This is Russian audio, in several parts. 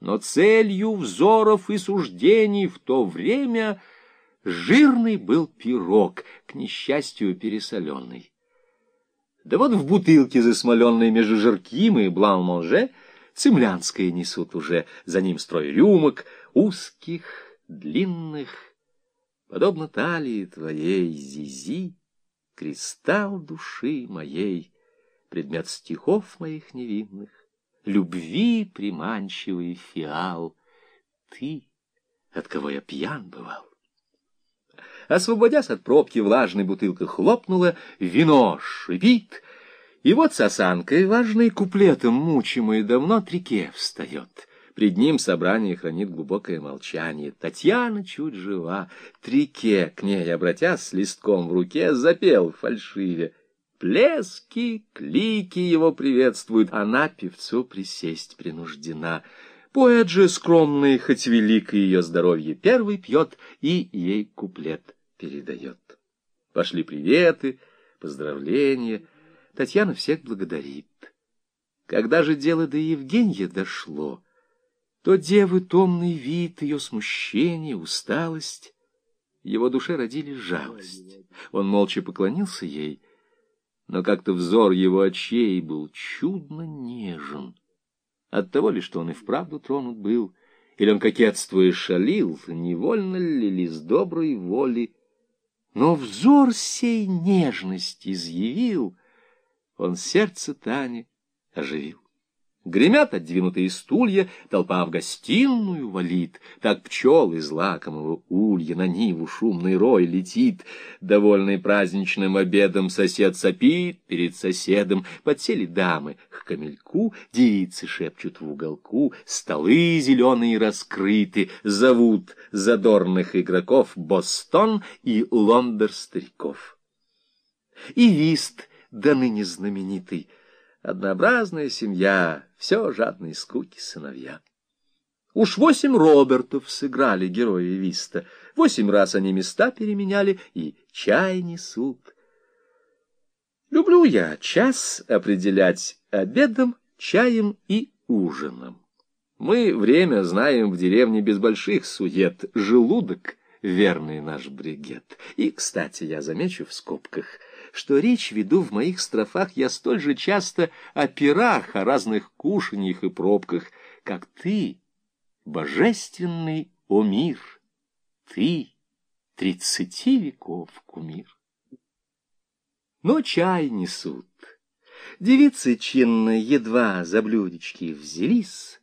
Но целью взоров и суждений в то время жирный был пирог, к несчастью пересоленный. Да вот в бутылке, засмоленной между жирким и блан-манже, цемлянское несут уже, за ним строй рюмок, узких, длинных, подобно талии твоей, Зизи, кристалл души моей, предмет стихов моих невинных, любви приманчивый фиал, ты, от кого я пьян бывал. Освободясь от пробки, влажной бутылка хлопнула, вино шипит, и вот с осанкой важной куплетом мучимой давно трике встает. Пред ним собрание хранит глубокое молчание. Татьяна чуть жива. Трике, к ней обратясь с листком в руке, запел фальшиве. Плески, клики его приветствуют, она певцу присесть принуждена. Поэт же скромный, хоть велик ее здоровье, первый пьет и ей куплет передает. Пошли приветы, поздравления. Татьяна всех благодарит. Когда же дело до Евгения дошло, то девы томный вид, ее смущение, усталость, его душе родили жалость. Он молча поклонился ей, но как-то взор его очей был чудно нежен. От того ли, что он и вправду тронут был, или он кокетствуя шалил, невольно ли с доброй воли, но взор сей нежности изъявил, он сердце Тани оживил. Гремят отдвинутые стулья, толпа в гостиную валит, Так пчел из лакомого улья на ниву шумный рой летит. Довольный праздничным обедом сосед сопит перед соседом. Подсели дамы к камельку, девицы шепчут в уголку, Столы зеленые раскрыты, зовут задорных игроков Бостон и Лондер стариков. И вист, да ныне знаменитый, Однообразная семья, все жадные скуки сыновья. Уж восемь Робертов сыграли герои Виста, восемь раз они места переменяли и чай несут. Люблю я час определять обедом, чаем и ужином. Мы время знаем в деревне без больших сует, желудок — верный наш бригет. И, кстати, я замечу в скобках — что речь веду в моих строфах я столь же часто о пирах, о разных кушаньях и пробках, как ты, божественный, о мир, ты, тридцати веков кумир. Но чай несут. Девицы чинно едва за блюдечки взялись,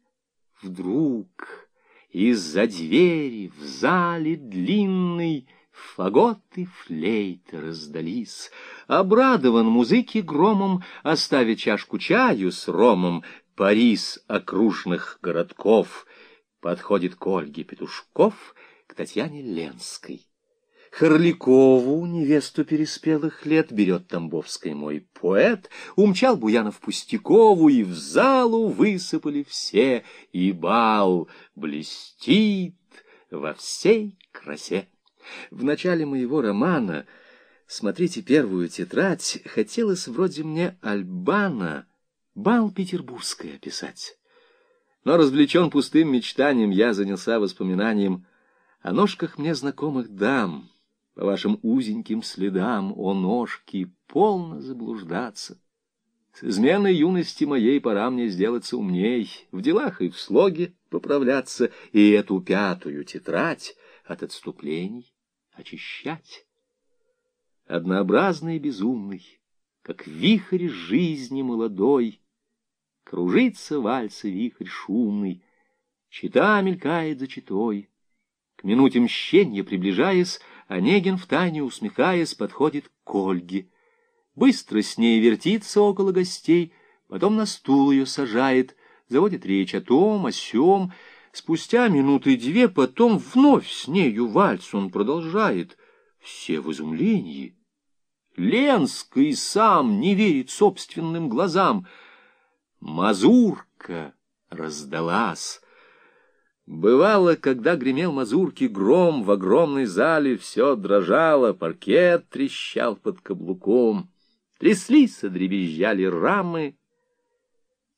вдруг из-за двери в зале длинный Фаготы флейты раздались. Обрадован музыки громом, Оставя чашку чаю с ромом, Парис окружных городков. Подходит к Ольге Петушков, К Татьяне Ленской. Харликову, невесту переспелых лет, Берет Тамбовский мой поэт, Умчал Буянов Пустякову, И в залу высыпали все, И бал блестит во всей красе. В начале моего романа, смотрите первую тетрадь, хотелось вроде мне Альбана, бал петербургской описать. Но развлечен пустым мечтанием, я занялся воспоминанием о ножках мне знакомых дам, по вашим узеньким следам, о ножки, полно заблуждаться. С изменой юности моей пора мне сделаться умней, в делах и в слоге поправляться, и эту пятую тетрадь от отступлений очищать. Однообразный и безумный, как вихрь жизни молодой, Кружится вальса вихрь шумный, Чита мелькает за читой. К минуте мщенья приближаясь, Онегин втайне усмехаясь подходит к Ольге. Быстро с ней вертится около гостей, Потом на стул ее сажает, Заводит речь о том, о сём, Спустя минуты две потом вновь с нею вальс он продолжает. Все в изумлении. Ленский сам не верит собственным глазам. Мазурка раздалась. Бывало, когда гремел мазурки гром, в огромной зале все дрожало, паркет трещал под каблуком, тряслись, дребезжали рамы.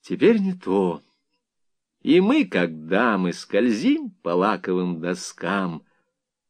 Теперь не то. И мы, как дамы, скользим по лаковым доскам,